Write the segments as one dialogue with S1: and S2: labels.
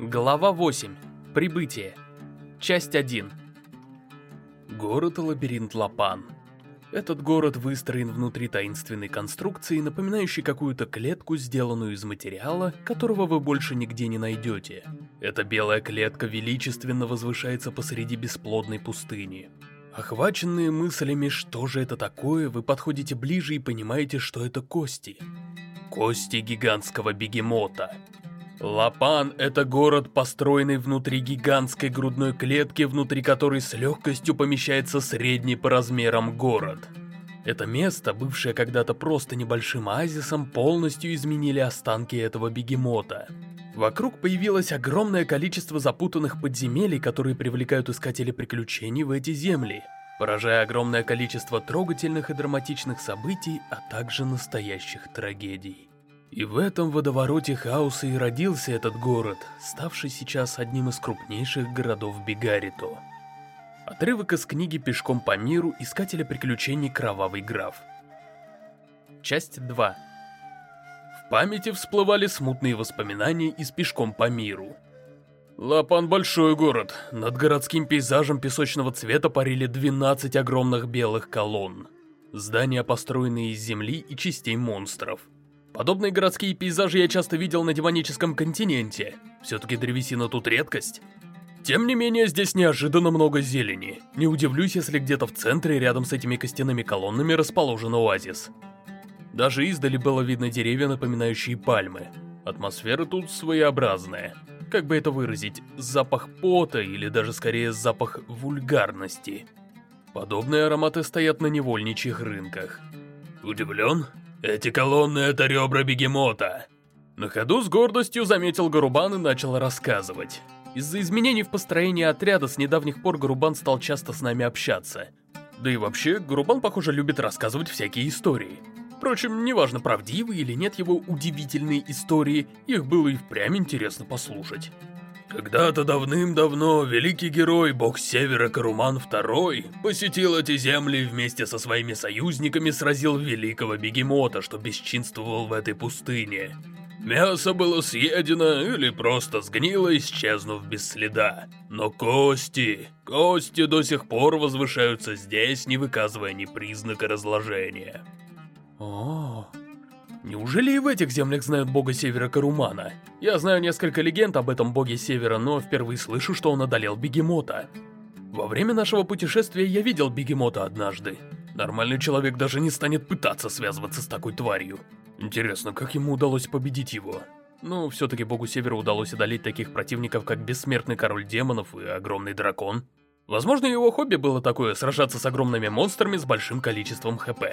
S1: Глава 8. Прибытие. Часть 1.
S2: Город-лабиринт Лапан. Этот город выстроен внутри таинственной конструкции, напоминающей какую-то клетку, сделанную из материала, которого вы больше нигде не найдете. Эта белая клетка величественно возвышается посреди бесплодной пустыни. Охваченные мыслями, что же это такое, вы подходите ближе и понимаете, что это кости. Кости гигантского бегемота. Лапан — это город, построенный внутри гигантской грудной клетки, внутри которой с легкостью помещается средний по размерам город. Это место, бывшее когда-то просто небольшим оазисом, полностью изменили останки этого бегемота. Вокруг появилось огромное количество запутанных подземелий, которые привлекают искателей приключений в эти земли, поражая огромное количество трогательных и драматичных событий, а также настоящих трагедий. И в этом водовороте хаоса и родился этот город, ставший сейчас одним из крупнейших городов Бигарито. Отрывок из книги «Пешком по миру. Искателя приключений Кровавый граф».
S1: Часть 2.
S2: В памяти всплывали смутные воспоминания из «Пешком по миру». Лапан большой город. Над городским пейзажем песочного цвета парили 12 огромных белых колонн. Здания, построенные из земли и частей монстров. Подобные городские пейзажи я часто видел на демоническом континенте. Все-таки древесина тут редкость. Тем не менее, здесь неожиданно много зелени. Не удивлюсь, если где-то в центре, рядом с этими костяными колоннами, расположен оазис. Даже издали было видно деревья, напоминающие пальмы. Атмосфера тут своеобразная. Как бы это выразить? Запах пота или даже скорее запах вульгарности. Подобные ароматы стоят на невольничьих рынках. Удивлен? Эти колонны — это ребра бегемота. На ходу с гордостью заметил Гарубан и начал рассказывать.
S1: Из-за изменений в построении отряда с недавних пор Гарубан стал часто с нами общаться.
S2: Да и вообще, Гарубан, похоже, любит рассказывать всякие истории. Впрочем, неважно, правдивы или нет его удивительные истории, их было и впрямь интересно послушать. Когда-то давным-давно великий герой, бог Севера Каруман II, посетил эти земли и вместе со своими союзниками сразил великого бегемота, что бесчинствовал в этой пустыне. Мясо было съедено или просто сгнило, исчезнув без следа. Но кости, кости до сих пор возвышаются здесь, не выказывая ни признака разложения.
S1: О, Неужели и в этих землях знают бога Севера Карумана? Я знаю несколько легенд об этом боге Севера, но впервые слышу, что он одолел бегемота. Во время нашего путешествия я видел бегемота однажды. Нормальный человек даже не станет пытаться связываться с такой тварью. Интересно, как ему удалось победить его? Ну, все-таки богу Севера удалось одолеть таких противников, как Бессмертный Король Демонов и Огромный Дракон. Возможно, его хобби было такое, сражаться с огромными монстрами с большим количеством хп.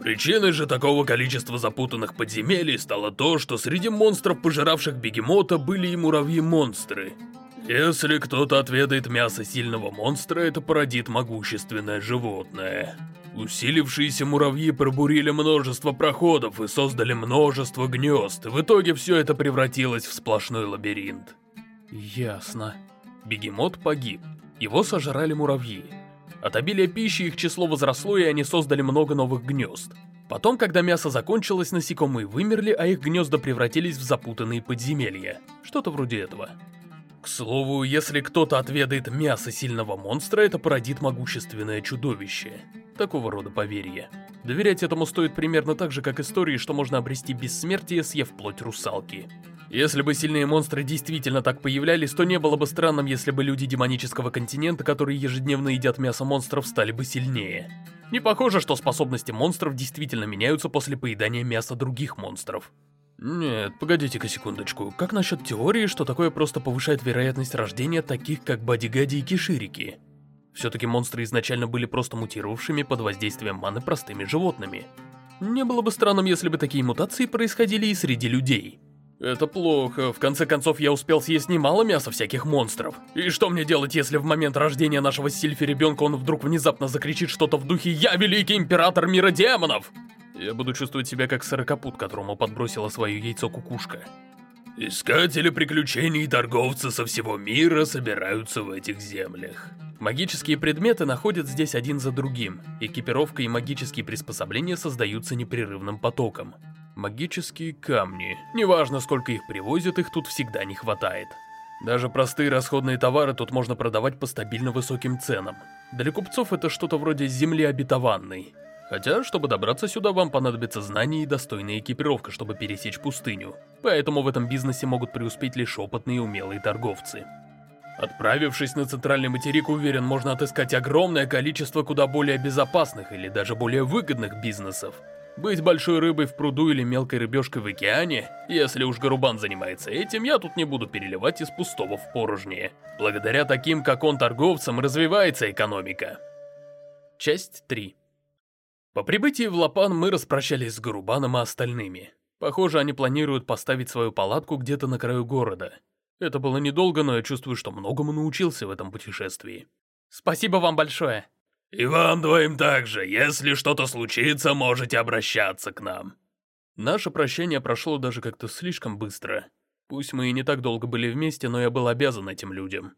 S2: Причиной же такого количества запутанных подземелий стало то, что среди монстров, пожиравших бегемота, были и муравьи-монстры. Если кто-то отведает мясо сильного монстра, это породит могущественное животное. Усилившиеся муравьи пробурили множество проходов и создали множество гнезд. В итоге все это превратилось в сплошной лабиринт.
S1: Ясно. Бегемот погиб. Его сожрали муравьи. От обилия пищи их число возросло, и они создали много новых гнезд. Потом, когда мясо закончилось, насекомые вымерли, а их гнезда превратились в запутанные подземелья. Что-то вроде этого. К слову, если кто-то отведает мясо сильного монстра, это породит могущественное чудовище. Такого рода поверье. Доверять этому стоит примерно так же, как истории, что можно обрести бессмертие, съев плоть русалки. Если бы сильные монстры действительно так появлялись, то не было бы странным, если бы люди демонического континента, которые ежедневно едят мясо монстров, стали бы сильнее. Не похоже, что способности монстров действительно меняются после поедания мяса других монстров. Нет, погодите-ка секундочку. Как насчет теории, что такое просто повышает вероятность рождения таких, как Бадигади и Киширики? Все-таки монстры изначально были просто мутировавшими под воздействием маны простыми животными. Не было бы странным, если бы такие мутации происходили и среди людей. Это плохо. В конце концов, я успел съесть немало мяса всяких монстров. И что мне делать, если в момент рождения нашего Сильфи ребенка он вдруг внезапно закричит что-то в духе «Я великий император мира демонов!» Я буду чувствовать себя как сорокопут, которому подбросила свое яйцо кукушка.
S2: Искатели приключений и торговцы со всего мира собираются в этих землях.
S1: Магические предметы находят здесь один за другим. Экипировка и магические приспособления создаются непрерывным потоком. Магические камни. Неважно, сколько их привозят, их тут всегда не хватает. Даже простые расходные товары тут можно продавать по стабильно высоким ценам. Для купцов это что-то вроде земли обетованной. Хотя, чтобы добраться сюда, вам понадобятся знания и достойная экипировка, чтобы пересечь пустыню. Поэтому в этом бизнесе могут преуспеть лишь опытные и умелые торговцы. Отправившись на центральный материк, уверен, можно отыскать огромное количество куда более безопасных или даже более выгодных бизнесов. Быть большой рыбой в пруду или мелкой рыбешкой в океане, если уж Гарубан занимается этим, я тут не буду переливать из пустого в порожнее. Благодаря таким, как он, торговцам, развивается экономика. Часть 3 по прибытии в Лапан мы распрощались с Гарубаном и остальными. Похоже, они планируют поставить свою палатку где-то на краю города. Это было недолго, но я чувствую, что многому научился в этом путешествии.
S2: Спасибо вам большое.
S1: И вам двоим также. Если что-то случится, можете обращаться к нам. Наше прощание прошло даже как-то слишком быстро. Пусть мы и не так долго были вместе, но я был обязан этим людям.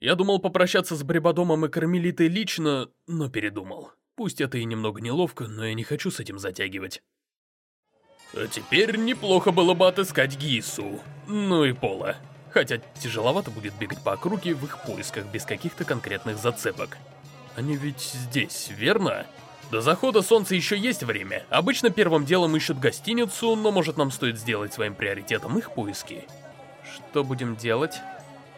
S1: Я думал попрощаться с Бребодомом и Кармелитой лично, но передумал. Пусть это и немного неловко, но я не хочу с этим затягивать. А теперь неплохо было бы отыскать Гису, ну и Пола. Хотя тяжеловато будет бегать по округе в их поисках без каких-то конкретных зацепок. Они ведь здесь, верно? До захода солнца еще есть время. Обычно первым делом ищут гостиницу, но может нам стоит сделать своим приоритетом их поиски.
S2: Что будем делать?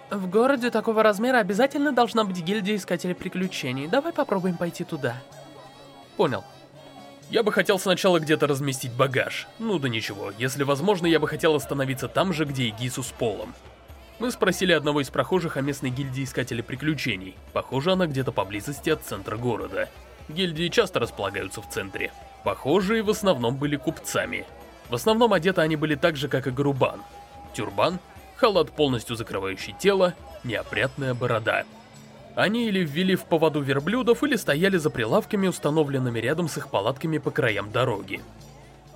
S2: В городе такого размера обязательно должна быть гильдия искателей приключений. Давай попробуем пойти туда.
S1: Понял. Я бы хотел сначала где-то разместить багаж. Ну да ничего, если возможно, я бы хотел остановиться там же, где и Гису с Полом. Мы спросили одного из прохожих о местной гильдии Искателей Приключений. Похоже, она где-то поблизости от центра города. Гильдии часто располагаются в центре. Похожие в основном были купцами. В основном одеты они были так же, как и Грубан. Тюрбан, халат, полностью закрывающий тело, неопрятная борода — они или ввели в поводу верблюдов, или стояли за прилавками, установленными рядом с их палатками по краям дороги.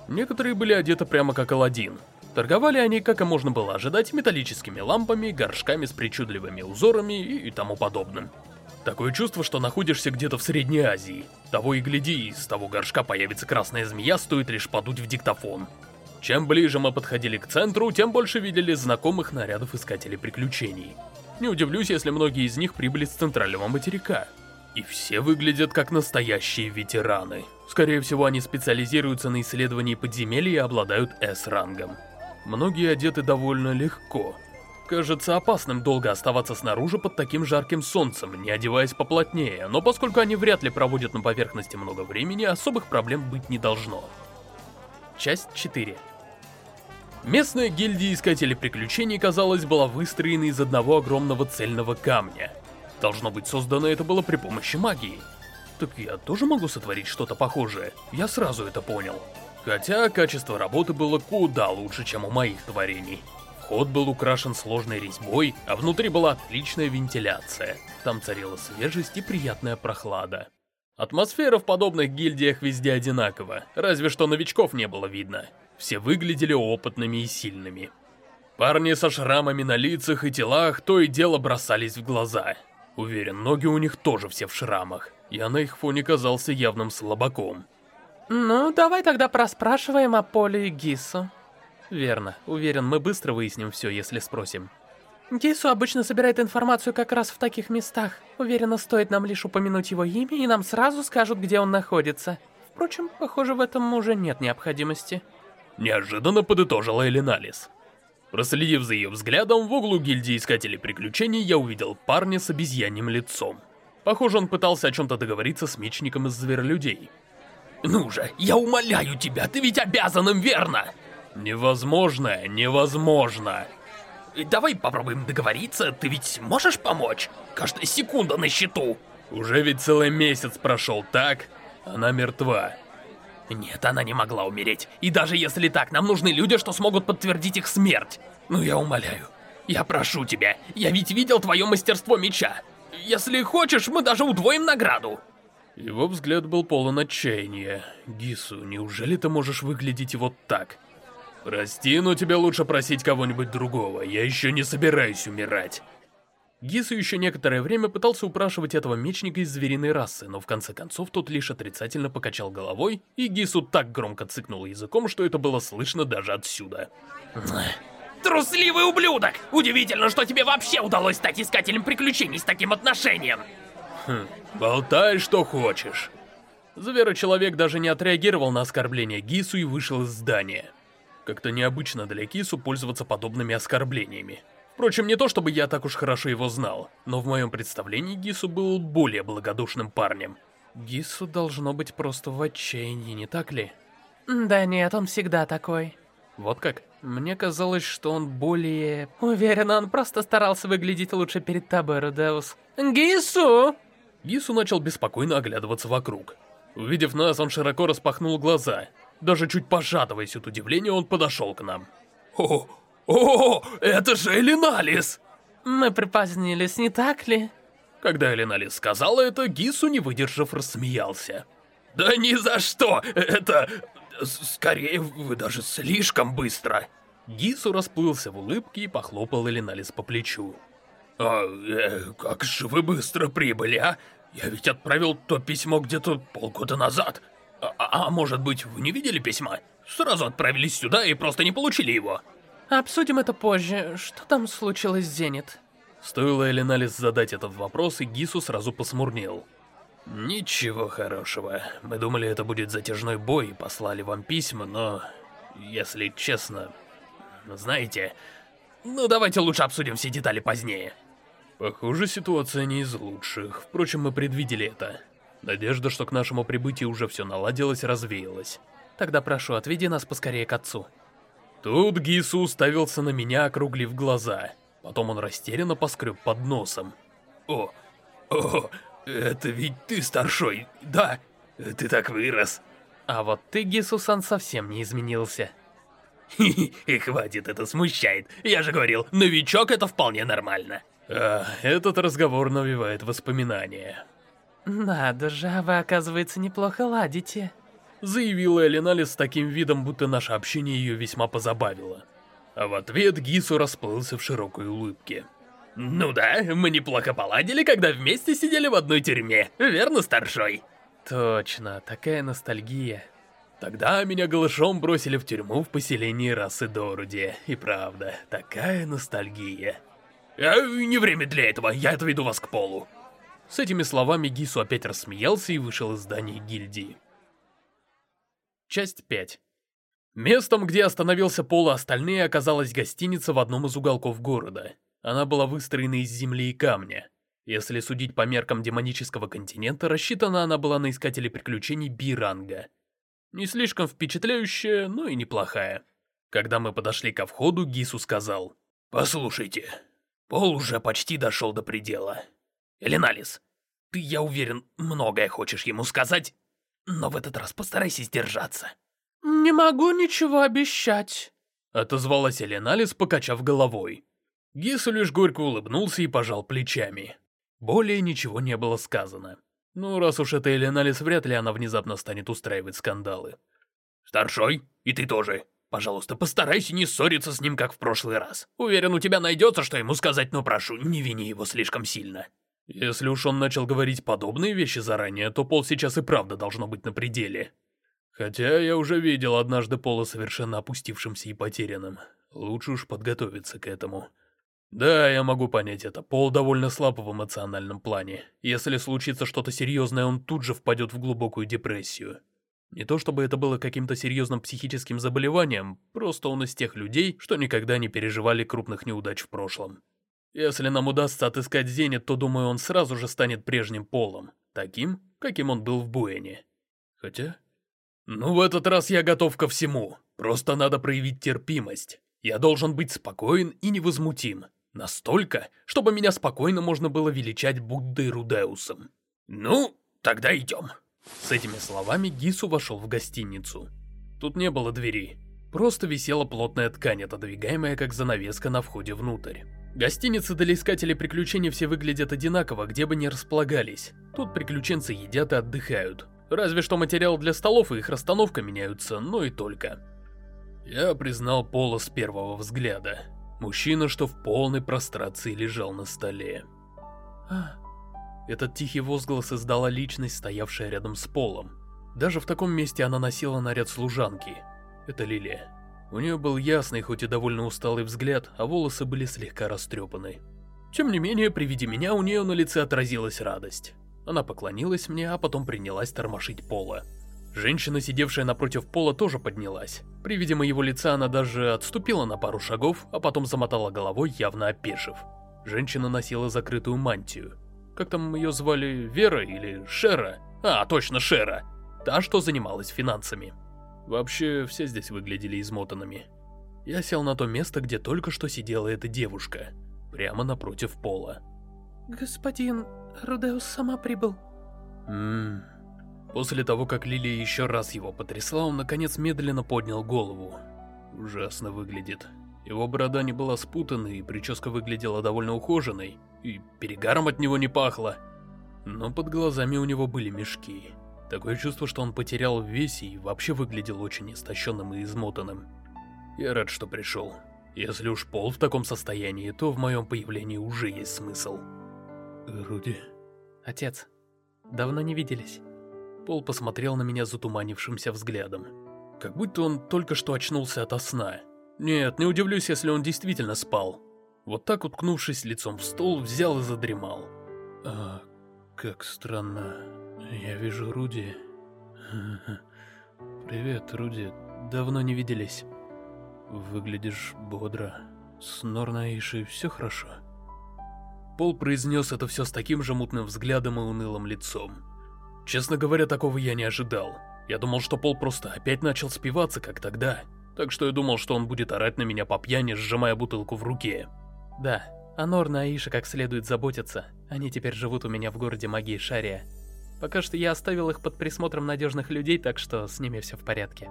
S1: Некоторые были одеты прямо как Аладдин. Торговали они, как и можно было ожидать, металлическими лампами, горшками с причудливыми узорами и тому подобным. Такое чувство, что находишься где-то в Средней Азии. Того и гляди, из того горшка появится красная змея, стоит лишь подуть в диктофон. Чем ближе мы подходили к центру, тем больше видели знакомых нарядов искателей приключений. Не удивлюсь, если многие из них прибыли с центрального материка. И все выглядят как настоящие ветераны. Скорее всего, они специализируются на исследовании подземелья и обладают S-рангом. Многие одеты довольно легко. Кажется опасным долго оставаться снаружи под таким жарким солнцем, не одеваясь поплотнее, но поскольку они вряд ли проводят на поверхности много времени, особых проблем быть не должно. Часть 4 Местная гильдия Искателей Приключений, казалось, была выстроена из одного огромного цельного камня. Должно быть, создано это было при помощи магии. Так я тоже могу сотворить что-то похожее, я сразу это понял. Хотя качество работы было куда лучше, чем у моих творений. Вход был украшен сложной резьбой, а внутри была отличная вентиляция. Там царила свежесть и приятная прохлада. Атмосфера в подобных гильдиях везде одинакова, разве что новичков не было видно. Все выглядели опытными и сильными. Парни со шрамами на лицах и телах то и дело бросались в глаза. Уверен, ноги у них тоже все в шрамах. Я на их фоне казался явным слабаком.
S2: Ну, давай тогда проспрашиваем о Поле и Гису.
S1: Верно. Уверен, мы быстро выясним все, если спросим.
S2: Гису обычно собирает информацию как раз в таких местах. Уверена, стоит нам лишь упомянуть его имя, и нам сразу скажут, где он находится. Впрочем, похоже, в этом уже нет необходимости.
S1: Неожиданно подытожила Элиналис. Проследив за ее взглядом, в углу гильдии Искателей Приключений я увидел парня с обезьяньим лицом. Похоже, он пытался о чем-то договориться с мечником из зверолюдей. «Ну же, я умоляю тебя, ты ведь обязан им, верно?» «Невозможно, невозможно!»
S3: «Давай попробуем договориться, ты ведь можешь помочь? Каждая секунда на счету!»
S1: «Уже ведь целый месяц прошел, так? Она мертва.
S3: Нет, она не могла умереть. И даже если так, нам нужны люди, что смогут подтвердить их смерть. Ну я умоляю. Я прошу тебя, я ведь видел твое мастерство меча. Если хочешь, мы даже удвоим награду.
S1: Его взгляд был полон отчаяния. Гису, неужели ты можешь выглядеть вот так? Прости, но тебе лучше просить кого-нибудь другого. Я еще не собираюсь умирать. Гису еще некоторое время пытался упрашивать этого мечника из звериной расы, но в конце концов тот лишь отрицательно покачал головой, и Гису так громко цыкнул языком, что это было слышно даже отсюда.
S3: Трусливый ублюдок! Удивительно, что тебе вообще удалось стать искателем приключений с таким отношением.
S2: Хм, болтай, что хочешь. Зверочеловек даже не отреагировал на оскорбление Гису и вышел из здания. Как-то необычно для Кису пользоваться подобными оскорблениями. Впрочем, не то чтобы я так уж хорошо его знал, но в моем представлении Гису был более благодушным парнем. Гису должно быть просто в отчаянии, не так ли?
S4: Да нет, он всегда такой.
S2: Вот как? Мне казалось, что он более...
S4: Уверен, он просто старался выглядеть лучше перед тобой, Рудеус. Гису!
S2: Гису начал беспокойно оглядываться вокруг. Увидев нас, он широко распахнул глаза. Даже чуть пожатываясь от удивления, он подошел к нам.
S3: «О, о, это же Элиналис!»
S4: Мы припозднились, не так ли?
S2: Когда Элиналис сказала это, Гису, не выдержав, рассмеялся.
S3: «Да ни за что! Это... скорее, вы даже слишком быстро!»
S2: Гису расплылся в улыбке и похлопал Элиналис по плечу.
S3: «А, э, как же вы быстро прибыли, а? Я ведь отправил то письмо где-то полгода назад. А, а, а может быть, вы не видели письма? Сразу отправились сюда и просто не получили его.
S4: Обсудим это позже. Что там случилось с Зенит?
S2: Стоило Элиналис задать этот вопрос, и Гису сразу посмурнел.
S3: Ничего хорошего. Мы думали, это будет затяжной бой, и послали вам письма, но... Если честно... Знаете... Ну, давайте лучше обсудим все детали позднее.
S2: Похоже, ситуация не из лучших. Впрочем, мы предвидели это. Надежда, что к нашему прибытию уже все наладилось, развеялась.
S4: Тогда прошу, отведи нас поскорее к отцу.
S2: Тут Гису уставился на меня, округлив глаза. Потом он растерянно поскреб под носом.
S3: О, о, это ведь ты старшой, да? Ты так вырос.
S4: А вот ты, Гису-сан, совсем не изменился.
S3: И хватит, это смущает. Я же говорил, новичок это вполне нормально.
S2: А, этот разговор навевает воспоминания.
S4: Надо же, а вы, оказывается, неплохо ладите.
S2: Заявила Элинали с таким видом, будто наше общение ее весьма позабавило. А в ответ Гису расплылся в широкой улыбке.
S3: «Ну да, мы неплохо поладили, когда вместе сидели в одной тюрьме, верно, старшой?»
S4: Точно, такая ностальгия.
S2: Тогда меня голышом бросили в тюрьму в поселении расы Доруди. И правда, такая ностальгия.
S3: Э, не время для этого, я отведу вас к полу.
S2: С этими словами Гису опять рассмеялся и вышел из здания гильдии. Часть 5 Местом, где остановился Пол и остальные, оказалась гостиница в одном из уголков города. Она была выстроена из земли и камня. Если судить по меркам демонического континента, рассчитана она была на искателей приключений Биранга. Не слишком впечатляющая, но и неплохая. Когда мы подошли ко входу, Гису сказал,
S3: «Послушайте, Пол уже почти дошел до предела. Эленалис, ты, я уверен, многое хочешь ему сказать, но в этот раз постарайся сдержаться».
S4: «Не могу ничего обещать», —
S2: отозвалась Эленалис, покачав головой. Гису лишь горько улыбнулся и пожал плечами. Более ничего не было сказано. Ну, раз уж это Эленалис, вряд ли она внезапно станет устраивать скандалы.
S3: «Старшой, и ты тоже. Пожалуйста, постарайся не ссориться с ним, как в прошлый раз. Уверен, у тебя найдется, что ему сказать, но прошу, не вини его слишком сильно».
S2: Если уж он начал говорить подобные вещи заранее, то Пол сейчас и правда должно быть на пределе. Хотя я уже видел однажды Пола совершенно опустившимся и потерянным. Лучше уж подготовиться к этому. Да, я могу понять это. Пол довольно слаб в эмоциональном плане. Если случится что-то серьезное, он тут же впадет в глубокую депрессию. Не то чтобы это было каким-то серьезным психическим заболеванием, просто он из тех людей, что никогда не переживали крупных неудач в прошлом. Если нам удастся отыскать Зенит, то, думаю, он сразу же станет прежним полом, таким, каким он был в Буэне. Хотя... Ну, в этот раз я готов ко всему, просто надо проявить терпимость. Я должен быть спокоен и невозмутим. Настолько, чтобы меня спокойно можно было величать Буддой Рудеусом.
S3: Ну, тогда идем.
S2: С этими словами Гису вошел в гостиницу. Тут не было двери, просто висела плотная ткань, отодвигаемая как занавеска на входе внутрь. Гостиницы для искателей приключений все выглядят одинаково, где бы ни располагались. Тут приключенцы едят и отдыхают. Разве что материал для столов и их расстановка меняются, но и только. Я признал Пола с первого взгляда. Мужчина, что в полной прострации лежал на столе. А, этот тихий возглас издала личность, стоявшая рядом с полом. Даже в таком месте она носила наряд служанки. Это Лилия. У нее был ясный, хоть и довольно усталый взгляд, а волосы были слегка растрепаны. Тем не менее, при виде меня у нее на лице отразилась радость. Она поклонилась мне, а потом принялась тормошить пола. Женщина, сидевшая напротив пола, тоже поднялась. При виде моего лица она даже отступила на пару шагов, а потом замотала головой, явно опешив. Женщина носила закрытую мантию. Как там ее звали, Вера или Шера? А, точно, Шера. Та, что занималась финансами. Вообще, все здесь выглядели измотанными. Я сел на то место, где только что сидела эта девушка, прямо напротив пола.
S4: Господин Рудеус сама прибыл.
S2: Ммм... После того, как Лилия еще раз его потрясла, он наконец медленно поднял голову. Ужасно выглядит. Его борода не была спутанной, и прическа выглядела довольно ухоженной, и перегаром от него не пахло. Но под глазами у него были мешки. Такое чувство, что он потерял в весе и вообще выглядел очень истощенным и измотанным. Я рад, что пришел. Если уж Пол в таком состоянии, то в моем появлении уже есть смысл. Руди...
S4: Отец, давно не виделись.
S2: Пол посмотрел на меня затуманившимся взглядом. Как будто он только что очнулся ото сна. Нет, не удивлюсь, если он действительно спал. Вот так, уткнувшись лицом в стол, взял и задремал. А, как странно. Я вижу Руди. Привет, Руди. Давно не виделись. Выглядишь бодро. С Норнаишей все хорошо? Пол произнес это все с таким же мутным взглядом и унылым лицом. Честно говоря, такого я не ожидал. Я думал, что Пол просто опять начал спиваться, как тогда. Так что я думал, что он будет орать на меня по пьяни, сжимая бутылку в руке.
S4: Да, о Норна и Аише как следует заботиться. Они теперь живут у меня в городе магии Шария. Пока что я оставил их под присмотром надежных людей, так что с ними все в порядке.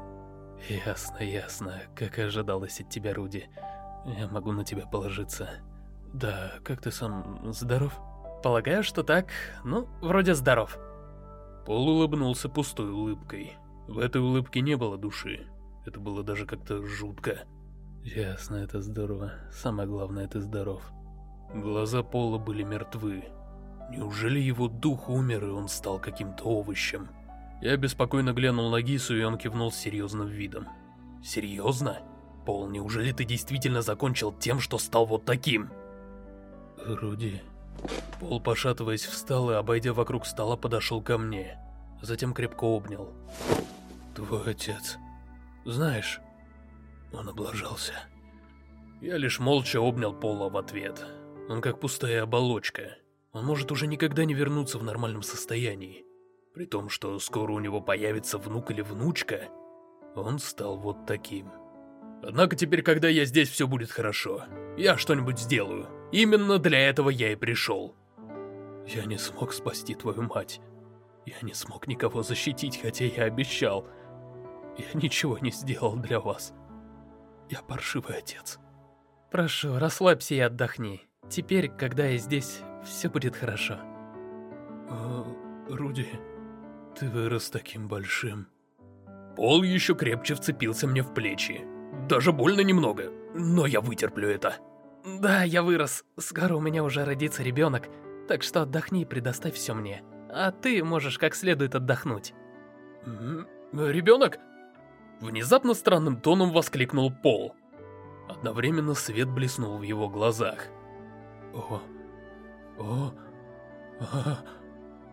S2: Ясно, ясно. Как и ожидалось от тебя, Руди. Я могу на тебя положиться. Да, как ты сам, здоров?
S4: Полагаю, что так. Ну, вроде здоров.
S2: Пол улыбнулся пустой улыбкой. В этой улыбке не было души. Это было даже как-то жутко. Ясно, это здорово. Самое главное, ты здоров. Глаза Пола были мертвы. Неужели его дух умер, и он стал каким-то овощем? Я беспокойно глянул на Гису, и он кивнул серьезным видом. «Серьезно? Пол, неужели ты действительно закончил тем, что стал вот таким?» «Руди...» Пол, пошатываясь, встал и, обойдя вокруг стола, подошел ко мне. Затем крепко обнял. «Твой отец. Знаешь, он облажался». Я лишь молча обнял Пола в ответ. Он как пустая оболочка. Он может уже никогда не вернуться в нормальном состоянии. При том, что скоро у него появится внук или внучка, он стал вот таким. Однако теперь, когда я здесь, все будет хорошо. Я что-нибудь сделаю. Именно для этого я и пришел. Я не смог спасти твою мать. Я не смог никого защитить, хотя я обещал. Я ничего не сделал для вас. Я паршивый отец.
S4: Прошу, расслабься и отдохни. Теперь, когда я здесь, все будет хорошо.
S2: О, Руди, ты вырос таким большим. Пол еще крепче вцепился мне в плечи. Даже больно немного, но я вытерплю это.
S4: Да, я вырос. Скоро у меня уже родится ребенок, так что отдохни и предоставь все мне. А ты можешь как следует отдохнуть.
S2: Ребенок? Внезапно странным тоном воскликнул Пол. Одновременно свет блеснул в его глазах. О, о, а.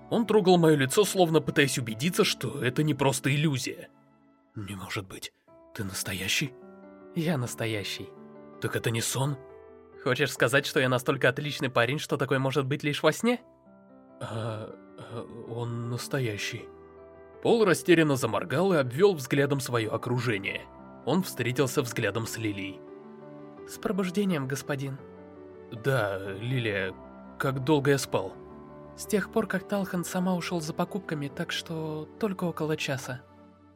S2: Он трогал мое лицо, словно пытаясь убедиться, что это не просто иллюзия. Не может быть. Ты настоящий?
S4: Я настоящий.
S2: Так это не сон?
S4: Хочешь сказать, что я настолько отличный парень, что такое может быть лишь во сне?
S2: А, а он настоящий. Пол растерянно заморгал и обвел взглядом свое окружение. Он встретился взглядом с Лилией.
S4: С пробуждением, господин.
S2: Да, Лилия, как долго я спал?
S4: С тех пор, как Талхан сама ушел за покупками, так что только около часа.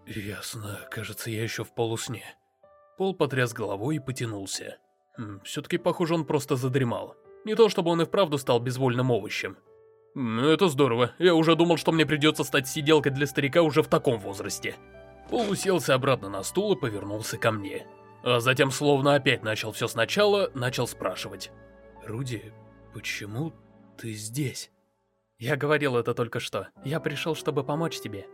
S2: Ясно, кажется, я еще в полусне. Пол потряс головой и потянулся. Все-таки, похоже, он просто задремал. Не то, чтобы он и вправду стал безвольным овощем. Это здорово. Я уже думал, что мне придется стать сиделкой для старика уже в таком возрасте. Пол уселся обратно на стул и повернулся ко мне. А затем, словно опять начал все сначала, начал спрашивать. «Руди, почему ты здесь?»
S4: Я говорил это только что. Я пришел, чтобы помочь тебе.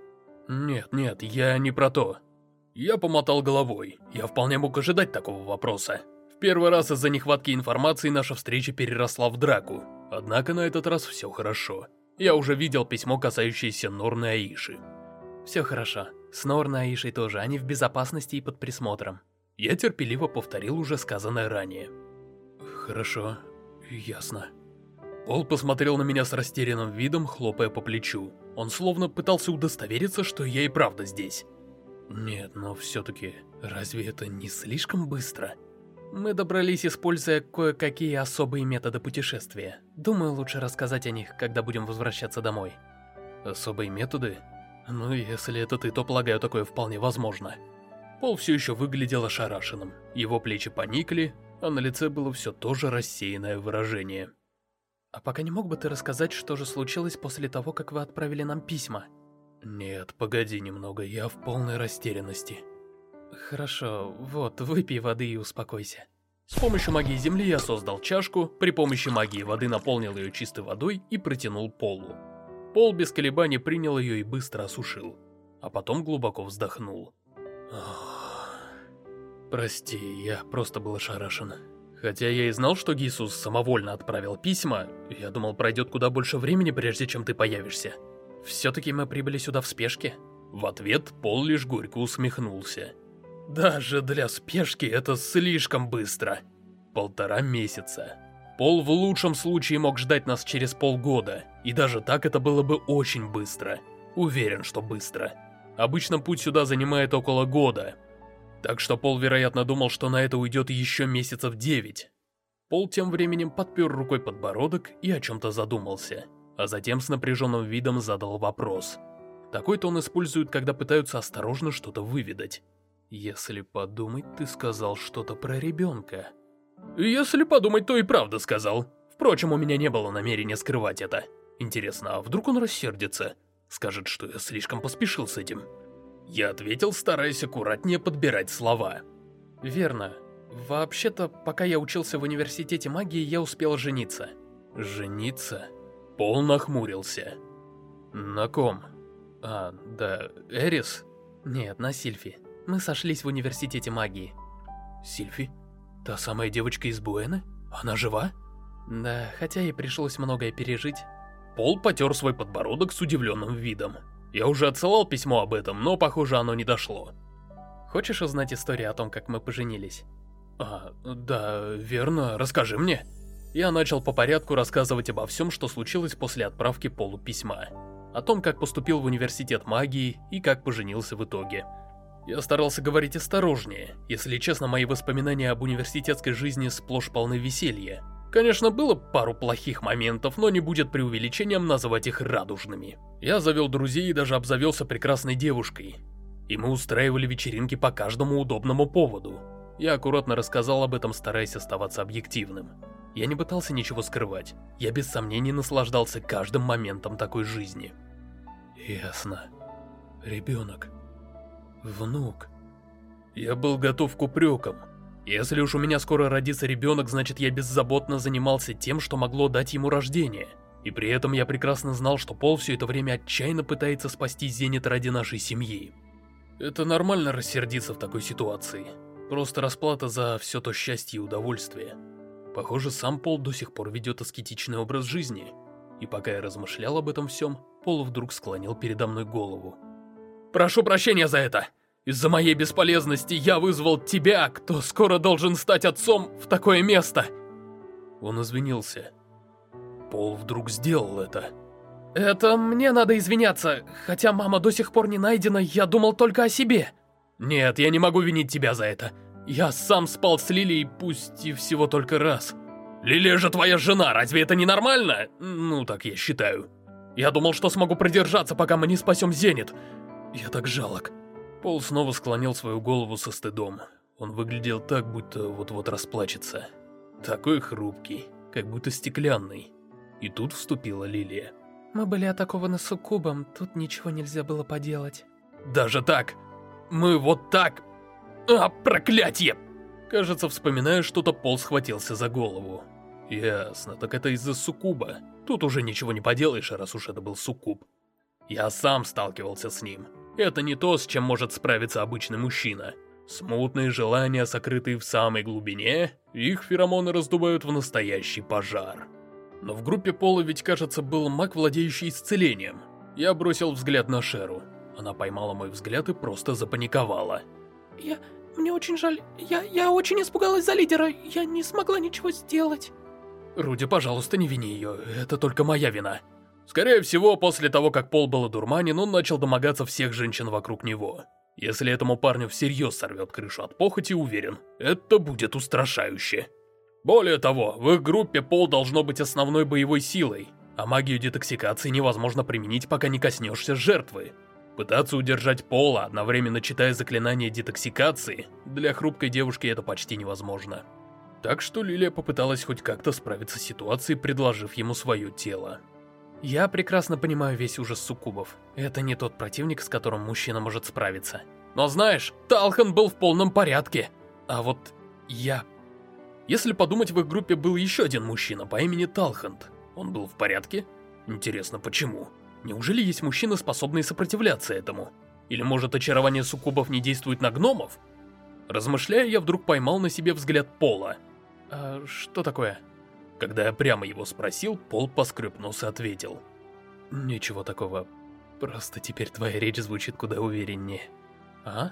S2: Нет, нет, я не про то.
S1: Я помотал головой. Я вполне мог ожидать такого вопроса. В первый раз из-за нехватки информации наша встреча переросла в драку. Однако на этот раз все хорошо. Я уже видел письмо, касающееся Норны Аиши.
S4: Все хорошо. С Норной Аишей тоже, они в безопасности и под присмотром.
S1: Я терпеливо повторил уже сказанное ранее. Хорошо, ясно. Пол посмотрел на меня с растерянным видом, хлопая по плечу. Он словно пытался удостовериться, что я и правда здесь. Нет, но все-таки, разве это не слишком быстро?
S4: Мы добрались, используя кое-какие особые методы путешествия. Думаю, лучше рассказать о них, когда будем возвращаться домой.
S1: Особые методы? Ну, если это ты, то, полагаю, такое вполне возможно. Пол все еще выглядел ошарашенным. Его плечи поникли, а на лице было все то же рассеянное выражение.
S4: А пока не мог бы ты рассказать, что же случилось после того, как вы отправили нам письма?
S1: Нет, погоди немного, я в полной растерянности.
S4: Хорошо, вот, выпей воды и успокойся.
S1: С помощью магии земли я создал чашку, при помощи магии воды наполнил ее чистой водой и протянул Полу. Пол без колебаний принял ее и быстро осушил, а потом глубоко вздохнул. Прости, я просто был ошарашен. Хотя я и знал, что Гисус самовольно отправил письма, я думал, пройдет куда больше времени, прежде чем ты появишься.
S4: Все-таки мы прибыли сюда в спешке.
S1: В ответ Пол лишь горько усмехнулся. Даже для спешки это слишком быстро. Полтора месяца. Пол в лучшем случае мог ждать нас через полгода, и даже так это было бы очень быстро. Уверен, что быстро. Обычно путь сюда занимает около года. Так что Пол, вероятно, думал, что на это уйдет еще месяцев девять. Пол тем временем подпер рукой подбородок и о чем-то задумался, а затем с напряженным видом задал вопрос. Такой тон используют, когда пытаются осторожно что-то выведать. Если подумать, ты сказал что-то про ребенка. Если подумать, то и правда сказал. Впрочем, у меня не было намерения скрывать это. Интересно, а вдруг он рассердится? Скажет, что я слишком поспешил с этим. Я ответил, стараясь аккуратнее подбирать слова.
S4: Верно. Вообще-то, пока я учился в университете магии, я успел жениться.
S1: Жениться? Пол нахмурился. На ком? А, да, Эрис?
S4: Нет, на Сильфи. Мы сошлись в университете магии.
S1: Сильфи? Та самая девочка из Буэны? Она жива?
S4: Да, хотя и пришлось многое пережить.
S1: Пол потер свой подбородок с удивленным видом. Я уже отсылал письмо об этом, но, похоже, оно не дошло.
S4: Хочешь узнать историю о том, как мы поженились?
S1: А, да, верно, расскажи мне. Я начал по порядку рассказывать обо всем, что случилось после отправки Полу письма. О том, как поступил в университет магии и как поженился в итоге. Я старался говорить осторожнее. Если честно, мои воспоминания об университетской жизни сплошь полны веселья. Конечно, было пару плохих моментов, но не будет преувеличением называть их радужными. Я завел друзей и даже обзавелся прекрасной девушкой. И мы устраивали вечеринки по каждому удобному поводу. Я аккуратно рассказал об этом, стараясь оставаться объективным. Я не пытался ничего скрывать. Я без сомнений наслаждался каждым моментом такой жизни. Ясно. Ребенок. Внук. Я был готов к упрекам. Если уж у меня скоро родится ребенок, значит я беззаботно занимался тем, что могло дать ему рождение. И при этом я прекрасно знал, что Пол все это время отчаянно пытается спасти Зенит ради нашей семьи. Это нормально рассердиться в такой ситуации. Просто расплата за все то счастье и удовольствие. Похоже, сам Пол до сих пор ведет аскетичный образ жизни. И пока я размышлял об этом всем, Пол вдруг склонил передо мной голову. Прошу прощения за это. Из-за моей бесполезности я вызвал тебя, кто скоро должен стать отцом, в такое место. Он извинился. Пол вдруг сделал это. Это мне надо извиняться, хотя мама до сих пор не найдена, я думал только о себе. Нет, я не могу винить тебя за это. Я сам спал с Лилией, пусть и всего только раз. Лилия же твоя жена, разве это не нормально? Ну, так я считаю. Я думал, что смогу продержаться, пока мы не спасем Зенит. Я так жалок. Пол снова склонил свою голову со стыдом. Он выглядел так, будто вот-вот расплачется. Такой хрупкий, как будто стеклянный. И тут вступила Лилия.
S4: Мы были атакованы суккубом, тут ничего нельзя было поделать.
S1: Даже так? Мы вот так? А, проклятие! Кажется, вспоминая что-то, Пол схватился за голову. Ясно, так это из-за суккуба. Тут уже ничего не поделаешь, раз уж это был суккуб. Я сам сталкивался с ним. Это не то, с чем может справиться обычный мужчина. Смутные желания, сокрытые в самой глубине, их феромоны раздувают в настоящий пожар. Но в группе Пола ведь, кажется, был маг, владеющий исцелением. Я бросил взгляд на Шеру. Она поймала мой взгляд и просто запаниковала.
S5: Я... мне очень жаль. Я... я очень испугалась за лидера. Я не смогла ничего сделать.
S1: Руди, пожалуйста, не вини ее. Это только моя вина. Скорее всего, после того, как Пол был одурманен, он начал домогаться всех женщин вокруг него. Если этому парню всерьез сорвет крышу от похоти, уверен, это будет устрашающе. Более того, в их группе Пол должно быть основной боевой силой, а магию детоксикации невозможно применить, пока не коснешься жертвы. Пытаться удержать Пола, одновременно читая заклинание детоксикации, для хрупкой девушки это почти невозможно. Так что Лилия попыталась хоть как-то справиться с ситуацией, предложив ему свое тело.
S4: Я прекрасно понимаю весь ужас суккубов. Это не тот противник, с которым мужчина может справиться.
S1: Но знаешь, Талхан был в полном порядке. А вот я... Если подумать, в их группе был еще один мужчина по имени Талхант. Он был в порядке? Интересно, почему? Неужели есть мужчины, способные сопротивляться этому? Или может очарование суккубов не действует на гномов? Размышляя, я вдруг поймал на себе взгляд Пола.
S4: А что такое?
S1: Когда я прямо его спросил, Пол и ответил.
S4: Ничего такого. Просто теперь твоя речь звучит куда увереннее.
S1: А?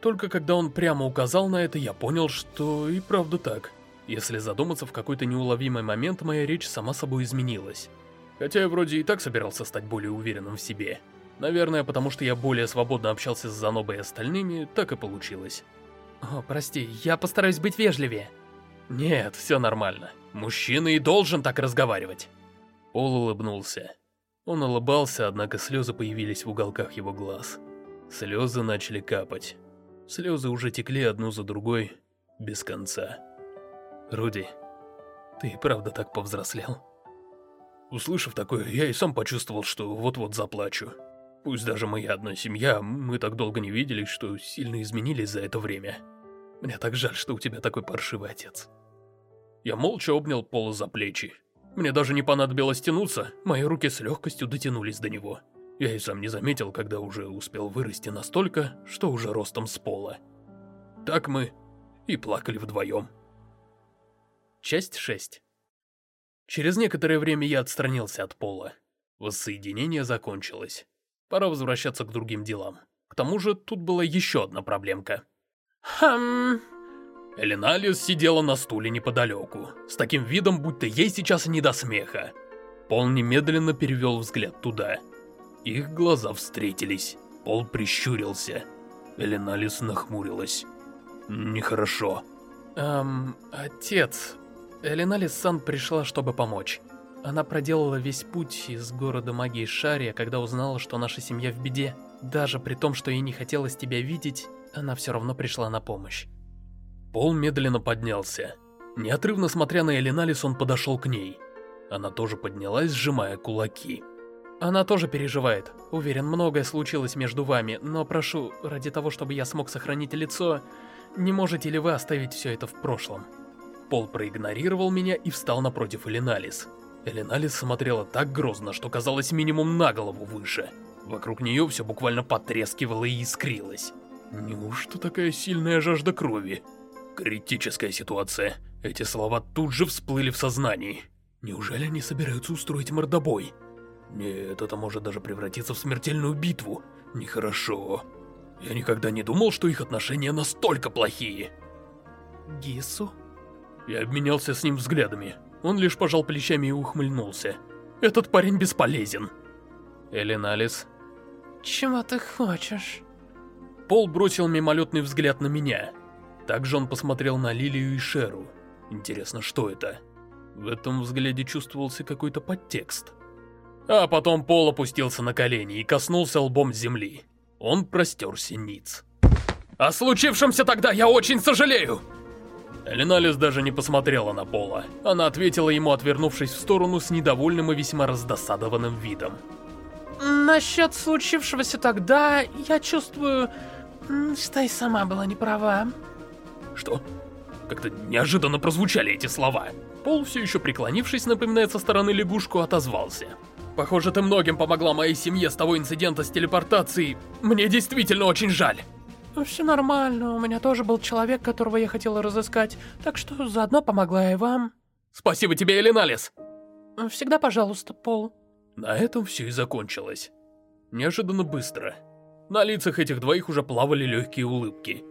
S1: Только когда он прямо указал на это, я понял, что и правда так. Если задуматься, в какой-то неуловимый момент моя речь сама собой изменилась. Хотя я вроде и так собирался стать более уверенным в себе. Наверное, потому что я более свободно общался с Занобой и остальными, так и получилось.
S4: О, прости, я постараюсь быть вежливее.
S1: Нет, все нормально. Мужчина и должен так разговаривать. Пол улыбнулся. Он улыбался, однако слезы появились в уголках его глаз. Слезы начали капать. Слезы уже текли одну за другой, без конца. Руди, ты правда так повзрослел? Услышав такое, я и сам почувствовал, что вот-вот заплачу. Пусть даже моя одна семья, мы так долго не виделись, что сильно изменились за это время. Мне так жаль, что у тебя такой паршивый отец. Я молча обнял Пола за плечи. Мне даже не понадобилось тянуться, мои руки с легкостью дотянулись до него. Я и сам не заметил, когда уже успел вырасти настолько, что уже ростом с пола. Так мы и плакали вдвоем. Часть 6 Через некоторое время я отстранился от пола. Воссоединение закончилось. Пора возвращаться к другим делам. К тому же, тут была еще одна проблемка.
S5: Хм...
S1: Элиналис сидела на стуле неподалеку, с таким видом, будто ей сейчас не до смеха. Пол немедленно перевел взгляд туда. Их глаза встретились. Пол прищурился. Элиналис нахмурилась. Нехорошо.
S4: Эм, отец, Элиналис-сан пришла, чтобы помочь. Она проделала весь путь из города магии Шария, когда узнала, что наша семья в беде. Даже при том, что ей не хотелось тебя видеть, она все равно пришла на помощь.
S1: Пол медленно поднялся. Неотрывно смотря на Элиналис, он подошел к ней. Она тоже поднялась, сжимая кулаки.
S4: Она тоже переживает. Уверен, многое случилось между вами, но прошу, ради того, чтобы я смог сохранить лицо, не можете ли вы оставить все это в прошлом?
S1: Пол проигнорировал меня и встал напротив Элиналис. Элиналис смотрела так грозно, что казалось минимум на голову выше. Вокруг нее все буквально потрескивало и искрилось. Неужто такая сильная жажда крови? Критическая ситуация. Эти слова тут же всплыли в сознании. Неужели они собираются устроить мордобой? Нет, это может даже превратиться в смертельную битву. Нехорошо. Я никогда не думал, что их отношения настолько плохие.
S4: Гису?
S1: Я обменялся с ним взглядами. Он лишь пожал плечами и ухмыльнулся. Этот парень бесполезен. Элиналис.
S5: Чего ты хочешь?
S1: Пол бросил мимолетный взгляд на меня. Также он посмотрел на Лилию и Шеру. Интересно, что это? В этом взгляде чувствовался какой-то подтекст. А потом Пол опустился на колени и коснулся лбом земли. Он простерся ниц. «О случившемся тогда я очень сожалею!» Леналис даже не посмотрела на Пола. Она ответила ему, отвернувшись в сторону с недовольным и весьма раздосадованным видом.
S5: Насчет случившегося тогда, я чувствую, что и сама была не права.
S1: Что? Как-то неожиданно прозвучали эти слова. Пол, все еще преклонившись, напоминает со стороны лягушку, отозвался.
S3: Похоже, ты многим помогла моей семье с того инцидента с телепортацией. Мне действительно очень жаль.
S5: Все нормально, у меня тоже был человек, которого я хотела разыскать, так что заодно помогла и вам.
S3: Спасибо тебе, Элиналис.
S5: Всегда пожалуйста, Пол.
S2: На этом все и закончилось. Неожиданно быстро. На лицах этих двоих уже плавали легкие улыбки.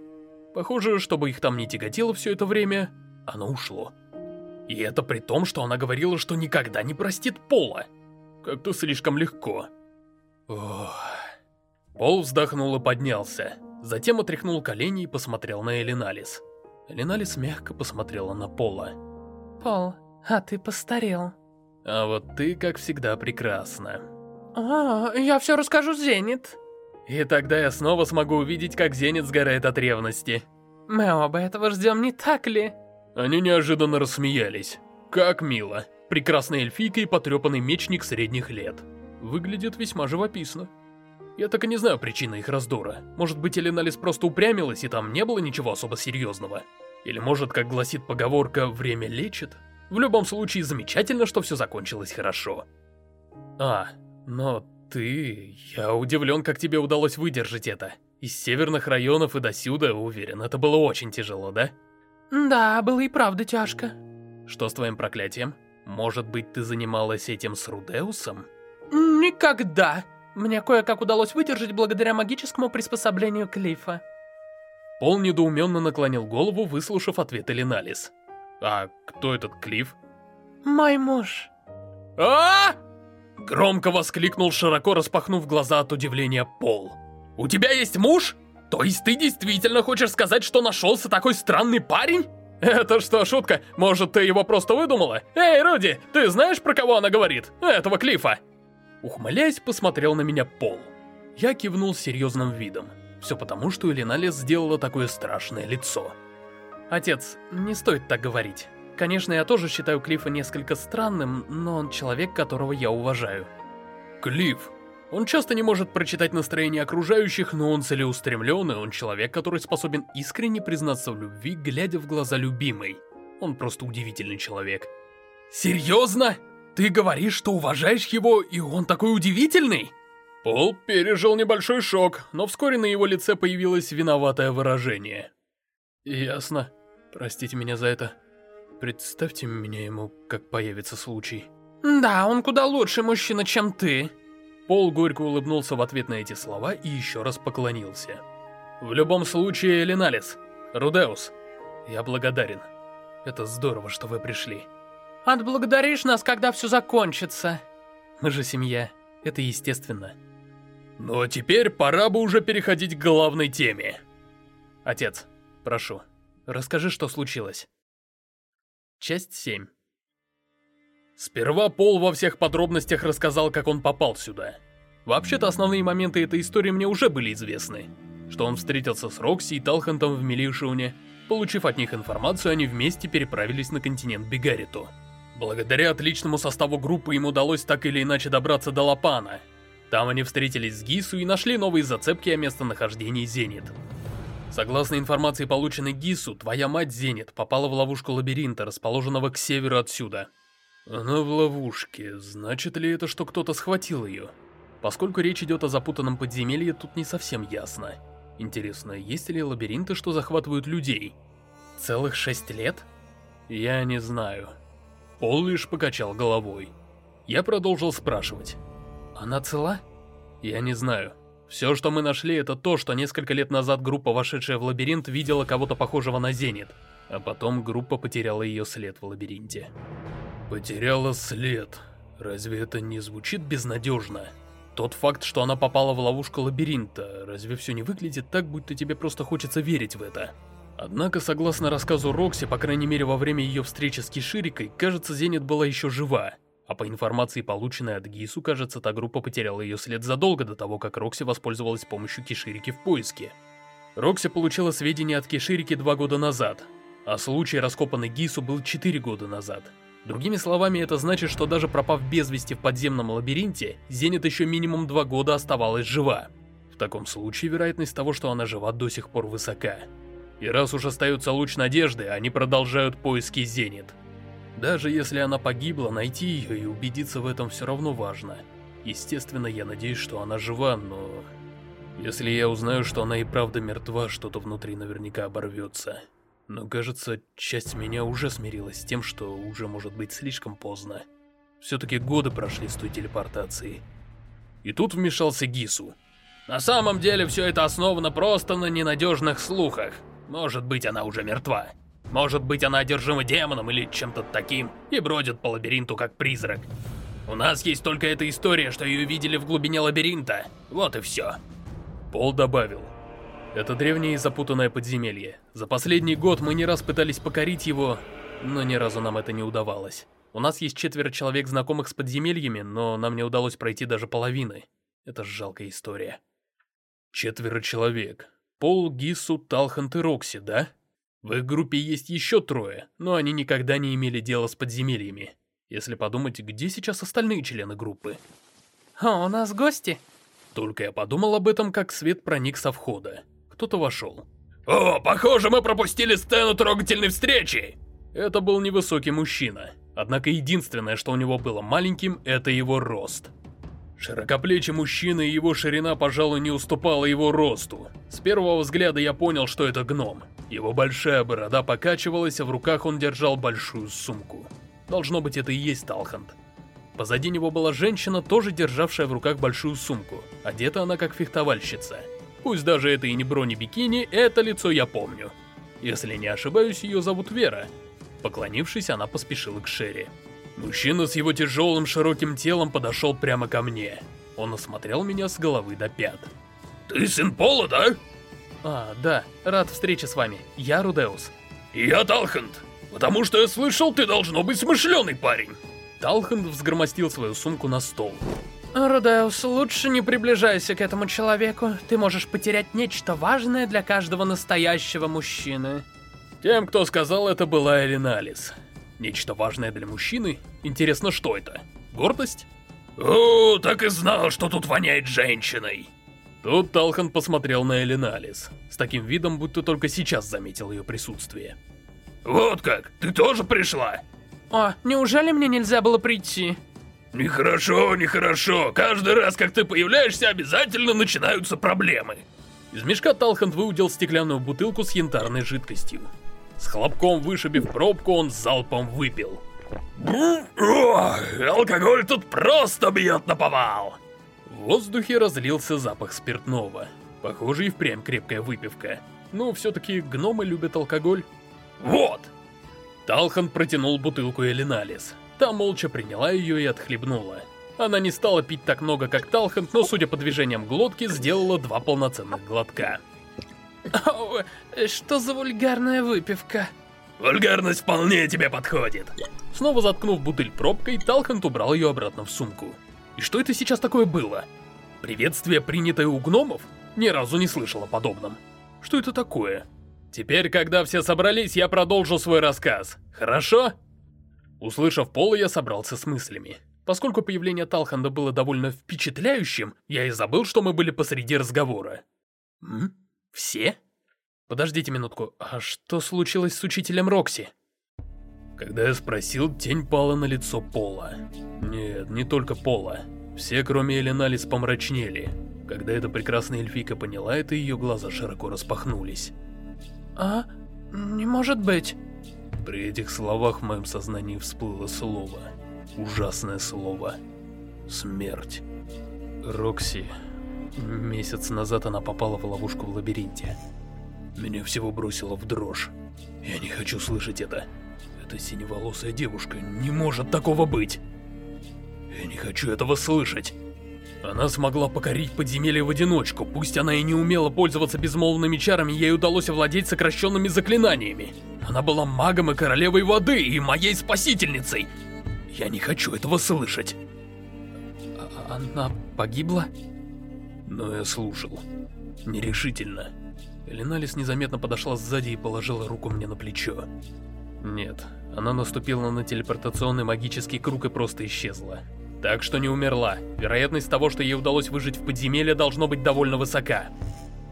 S2: Похоже, чтобы их там не тяготило все это время, оно ушло. И это при том, что она говорила, что никогда не простит Пола. Как-то слишком легко. Ох. Пол вздохнул и поднялся. Затем отряхнул колени и посмотрел на Элиналис. Элиналис мягко посмотрела на Пола.
S5: Пол, а ты постарел.
S2: А вот ты, как всегда, прекрасна.
S5: А, я все расскажу Зенит.
S2: И тогда я снова смогу увидеть, как Зенит сгорает от ревности.
S5: Мы оба этого ждем, не так ли?
S2: Они неожиданно рассмеялись. Как мило. Прекрасная эльфийка и потрепанный мечник средних лет. Выглядит весьма живописно. Я так и не знаю причины их раздора. Может быть, Эленалис просто упрямилась, и там не было ничего особо серьезного. Или может, как гласит поговорка, время лечит? В любом случае, замечательно, что все закончилось хорошо. А, но ты... Я удивлен, как тебе удалось выдержать это. Из северных районов и до сюда, уверен, это было очень тяжело, да?
S5: Да, было и правда тяжко.
S2: Что с твоим проклятием? Может быть, ты занималась этим с Рудеусом?
S5: Никогда. Мне кое-как удалось выдержать благодаря магическому приспособлению Клифа.
S2: Пол недоуменно наклонил голову, выслушав ответ Элиналис. А кто этот Клифф?
S5: Мой муж.
S3: а, -а, -а Громко воскликнул, широко распахнув глаза от удивления Пол. «У тебя есть муж? То есть ты действительно хочешь сказать, что нашелся такой странный парень?» «Это что, шутка? Может, ты его просто выдумала? Эй, Руди, ты знаешь, про кого она говорит? Этого Клифа?»
S2: Ухмыляясь, посмотрел на меня Пол. Я кивнул серьезным видом. Все потому, что Элиналис сделала такое страшное лицо.
S4: Отец, не стоит так говорить. Конечно, я тоже считаю Клифа несколько странным, но он человек, которого я уважаю.
S2: Клифф. Он часто не может прочитать настроение окружающих, но он целеустремлен, и он человек, который способен искренне признаться в любви, глядя в глаза любимой. Он просто удивительный человек.
S3: Серьезно? Ты говоришь, что уважаешь его, и он такой удивительный?
S2: Пол пережил небольшой шок, но вскоре на его лице появилось виноватое выражение. Ясно. Простите меня за это. Представьте меня ему, как появится случай.
S5: Да, он куда лучше мужчина, чем ты.
S2: Пол горько улыбнулся в ответ на эти слова и еще раз поклонился. В любом случае, Элиналис, Рудеус, я благодарен. Это здорово, что вы пришли.
S5: Отблагодаришь нас, когда все закончится.
S4: Мы же семья, это естественно.
S2: Ну а теперь пора бы уже переходить к главной теме.
S4: Отец, прошу, расскажи, что случилось. Часть 7
S2: Сперва Пол во всех подробностях рассказал, как он попал сюда. Вообще-то основные моменты этой истории мне уже были известны. Что он встретился с Рокси и Талхантом в Мелишуне. Получив от них информацию, они вместе переправились на континент Бигариту. Благодаря отличному составу группы им удалось так или иначе добраться до Лапана. Там они встретились с Гису и нашли новые зацепки о местонахождении Зенит. Согласно информации, полученной Гису, твоя мать Зенит попала в ловушку лабиринта, расположенного к северу отсюда. Она в ловушке. Значит ли это, что кто-то схватил ее? Поскольку речь идет о запутанном подземелье, тут не совсем ясно. Интересно, есть ли лабиринты, что захватывают людей? Целых шесть лет? Я не знаю. Пол лишь покачал головой. Я продолжил спрашивать. Она цела? Я не знаю. Все, что мы нашли, это то, что несколько лет назад группа, вошедшая в лабиринт, видела кого-то похожего на Зенит, а потом группа потеряла ее след в лабиринте. Потеряла след. Разве это не звучит безнадежно? Тот факт, что она попала в ловушку лабиринта, разве все не выглядит так, будто тебе просто хочется верить в это? Однако, согласно рассказу Рокси, по крайней мере во время ее встречи с Киширикой, кажется, Зенит была еще жива. А по информации, полученной от Гису, кажется, та группа потеряла ее след задолго до того, как Рокси воспользовалась помощью Киширики в поиске. Рокси получила сведения от Киширики два года назад, а случай, раскопанный Гису, был четыре года назад. Другими словами, это значит, что даже пропав без вести в подземном лабиринте, Зенит еще минимум два года оставалась жива. В таком случае, вероятность того, что она жива, до сих пор высока. И раз уж остается луч надежды, они продолжают поиски Зенит. Даже если она погибла, найти ее и убедиться в этом все равно важно. Естественно, я надеюсь, что она жива, но... Если я узнаю, что она и правда мертва, что-то внутри наверняка оборвется. Но кажется, часть меня уже смирилась с тем, что уже может быть слишком поздно. Все-таки годы прошли с той телепортации. И тут вмешался Гису.
S3: На самом деле все это основано просто на ненадежных слухах. Может быть, она уже мертва. Может быть, она одержима демоном или чем-то таким и бродит по лабиринту как призрак. У нас есть только эта история, что ее видели в глубине лабиринта. Вот и все.
S2: Пол добавил. Это древнее и запутанное подземелье. За последний год мы не раз пытались покорить его, но ни разу нам это не удавалось. У нас есть четверо человек, знакомых с подземельями, но нам не удалось пройти даже половины. Это жалкая история. Четверо человек. Пол, Гису, Талхант и Рокси, да? В их группе есть еще трое, но они никогда не имели дела с подземельями. Если подумать, где сейчас остальные члены группы?
S5: О, у нас гости.
S2: Только я подумал об этом, как свет проник со входа. Кто-то вошел.
S3: О, похоже, мы пропустили сцену трогательной встречи!
S2: Это был невысокий мужчина. Однако единственное, что у него было маленьким, это его рост. Широкоплечий мужчина и его ширина, пожалуй, не уступала его росту. С первого взгляда я понял, что это гном. Его большая борода покачивалась, а в руках он держал большую сумку. Должно быть, это и есть Талхант. Позади него была женщина, тоже державшая в руках большую сумку. Одета она как фехтовальщица. Пусть даже это и не брони-бикини, это лицо я помню. Если не ошибаюсь, ее зовут Вера. Поклонившись, она поспешила к Шерри. Мужчина с его тяжелым широким телом подошел прямо ко мне. Он осмотрел меня с головы до пят.
S3: «Ты сын Пола, да?»
S4: «А, да. Рад встрече с вами. Я Рудеус».
S3: «Я Талхант. Потому что я слышал, ты должно быть смышленый парень».
S2: Талхант взгромостил свою сумку на стол.
S5: Рудеус, лучше не приближайся к этому человеку. Ты можешь потерять нечто важное для каждого настоящего мужчины.
S2: Тем, кто сказал это, была Элиналис. Нечто важное для мужчины? Интересно, что это? Гордость?
S3: О, так и знал, что тут воняет женщиной.
S2: Тут Талхан посмотрел на Элиналис, с таким видом, будто только сейчас заметил ее присутствие.
S3: Вот как, ты тоже пришла?
S5: О, неужели мне нельзя было прийти?
S3: Нехорошо, нехорошо. Каждый раз, как ты появляешься, обязательно начинаются проблемы.
S2: Из мешка Талхант выудил стеклянную бутылку с янтарной жидкостью. С хлопком вышибив пробку, он залпом выпил.
S3: О, алкоголь тут просто бьет на повал.
S2: В воздухе разлился запах спиртного. Похоже, и впрямь крепкая выпивка. Но все-таки гномы любят алкоголь.
S3: Вот!
S2: Талхан протянул бутылку Элиналис. Та молча приняла ее и отхлебнула. Она не стала пить так много, как Талхант, но, судя по движениям глотки, сделала два полноценных глотка.
S5: О, что за вульгарная выпивка?
S3: Вульгарность вполне тебе подходит.
S2: Снова заткнув бутыль пробкой, Талхант убрал ее обратно в сумку. И что это сейчас такое было? Приветствие, принятое у гномов? Ни разу не слышал о подобном. Что это такое? Теперь, когда все собрались, я продолжу свой рассказ. Хорошо? Услышав Пола, я собрался с мыслями. Поскольку появление Талханда было довольно впечатляющим, я и забыл, что мы были посреди разговора. М? Все? Подождите минутку, а что случилось с учителем Рокси? Когда я спросил, тень пала на лицо Пола. Нет, не только Пола. Все, кроме Эленалис, помрачнели. Когда эта прекрасная эльфийка поняла это, ее глаза широко распахнулись.
S5: А? Не может быть.
S2: При этих словах в моем сознании всплыло слово. Ужасное слово. Смерть. Рокси Месяц назад она попала в ловушку в лабиринте. Меня всего бросило в дрожь. Я не хочу слышать это. Эта синеволосая девушка не может такого быть. Я не хочу этого слышать. Она смогла покорить подземелье в одиночку. Пусть она и не умела пользоваться безмолвными чарами, ей удалось овладеть сокращенными заклинаниями. Она была магом и королевой воды, и моей спасительницей. Я не хочу этого слышать. А она погибла? Но я слушал. Нерешительно. Элиналис незаметно подошла сзади и положила руку мне на плечо. Нет, она наступила на телепортационный магический круг и просто исчезла. Так что не умерла. Вероятность того, что ей удалось выжить в подземелье, должно быть довольно высока.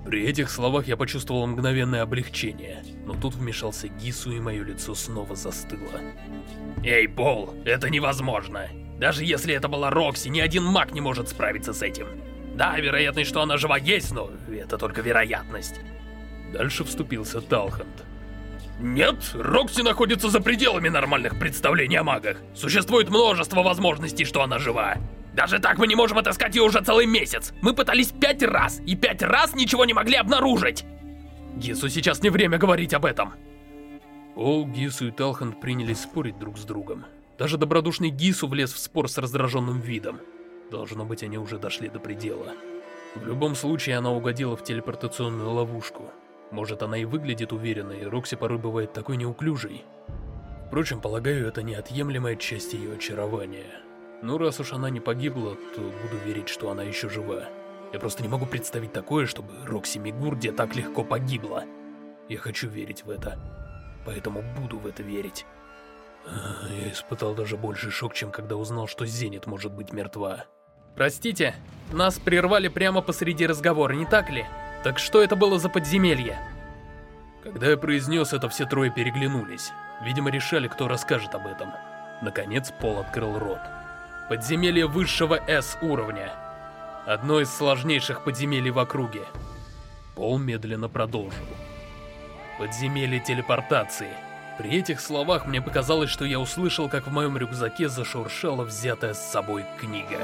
S2: При этих словах я почувствовал мгновенное облегчение, но тут вмешался Гису, и мое лицо снова застыло.
S3: Эй, Пол, это невозможно. Даже если это была Рокси, ни один маг не может справиться с этим. Да, вероятность, что она жива есть, но это только вероятность.
S2: Дальше вступился Талхант.
S3: Нет, Рокси находится за пределами нормальных представлений о магах. Существует множество возможностей, что она жива. Даже так мы не можем отыскать ее уже целый месяц. Мы пытались пять раз, и пять раз ничего не могли обнаружить. Гису, сейчас не время говорить об этом.
S2: Пол, Гису и Талхан принялись спорить друг с другом. Даже добродушный Гису влез в спор с раздраженным видом. Должно быть, они уже дошли до предела. В любом случае, она угодила в телепортационную ловушку. Может, она и выглядит уверенной, Рокси порой бывает такой неуклюжей. Впрочем, полагаю, это неотъемлемая часть ее очарования. Ну, раз уж она не погибла, то буду верить, что она еще жива. Я просто не могу представить такое, чтобы Рокси Мигурдия так легко погибла. Я хочу верить в это. Поэтому буду в это верить. Я испытал даже больший шок, чем когда узнал, что Зенит может быть мертва.
S4: Простите, нас прервали прямо посреди разговора, не так ли? Так что это было за подземелье?
S2: Когда я произнес это, все трое переглянулись. Видимо, решали, кто расскажет об этом. Наконец, Пол открыл рот.
S4: Подземелье высшего С уровня. Одно из сложнейших подземелий в округе.
S2: Пол медленно продолжил.
S4: Подземелье телепортации. При этих словах мне показалось, что я услышал, как в моем рюкзаке зашуршала взятая с собой книга.